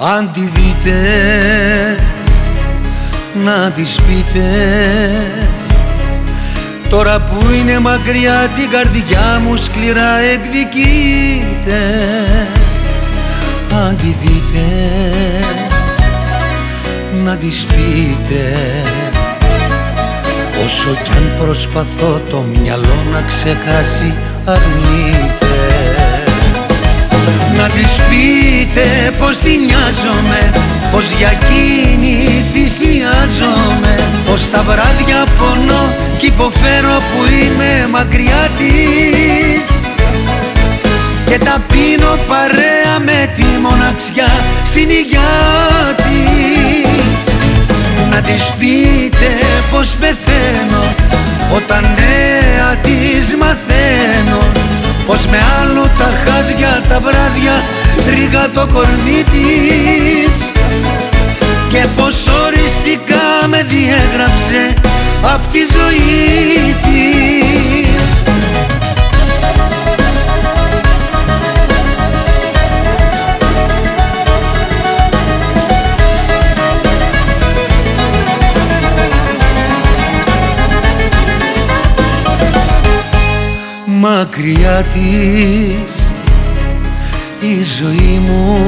Αν τη δείτε να της πείτε. Τώρα που είναι μακριά την καρδιά μου σκληρά εκδικείται Αν τη δείτε να της πείτε. Όσο κι αν προσπαθώ το μυαλό να ξεχάσει αρνείται. Να της πείτε πως τη νοιάζομαι Πως για εκείνη θυσιάζομαι. Πως τα βράδια πονώ κι υποφέρω που είμαι μακριά της. Και τα πίνω παρέα με τη μοναξιά στην υγειά της. Να της πείτε πως πεθαίνω όταν νέα της μαθαίνω Πως με άλλο τα χάδια τα βράδια ρίγα το κορμί της. Και πως οριστικά με διέγραψε απ' τη ζωή της Μακριά της. Η ζωή μου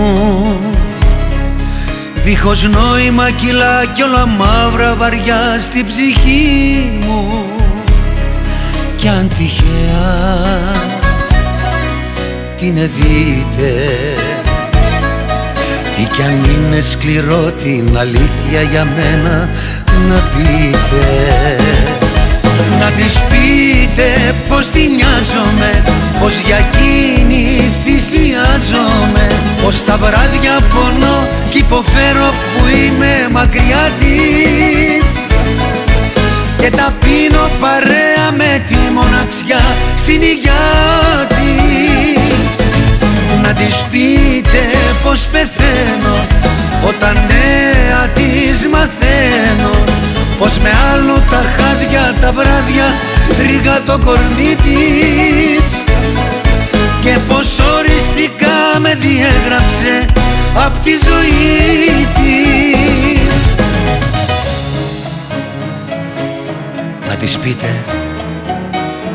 Δίχως νόημα κιλά κι όλα μαύρα βαριά στην ψυχή μου. Κι αν τυχαία την δείτε Τι κι αν είναι σκληρό την αλήθεια για μένα να πείτε. Να της πείτε πως τη νοιάζομαι Πως για εκείνη θυσιάζομαι. Πως τα βράδια πονώ κι υποφέρω που είμαι μακριά της. Και τα πίνω παρέα με τη μοναξιά στην υγειά της. Να της πείτε πως πεθαίνω όταν νέα της μαθαίνω. Πως με άλλο τα χάδια τα βράδια ρίγα το κορμί της Και πως οριστικά με διέγραψε απ' τη ζωή της. Να της πείτε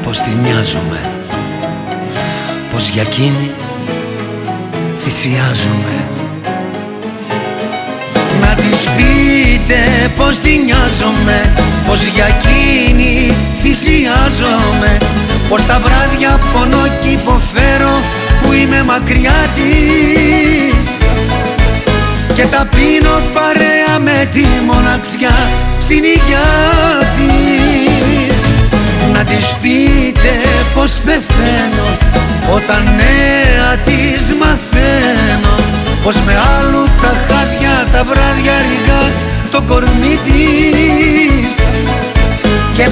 πως τη νοιάζομαι Πως για εκείνη θυσιάζομαι. Να της πείτε πως τη νοιάζομαι Πως για εκείνη θυσιάζομαι. Πως τα βράδια πονώ κι υποφέρω που είμαι μακριά της. Και τα πίνω παρέα με τη μοναξιά στην υγειά της. Να της πείτε πως πεθαίνω όταν νέα της μαθαίνω. Πως με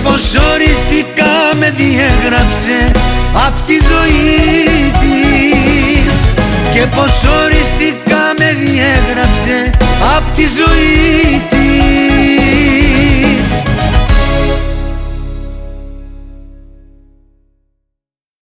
πως οριστικά με διέγραψε απ' τη ζωή της. Και πως οριστικά με διέγραψε απ' τη ζωή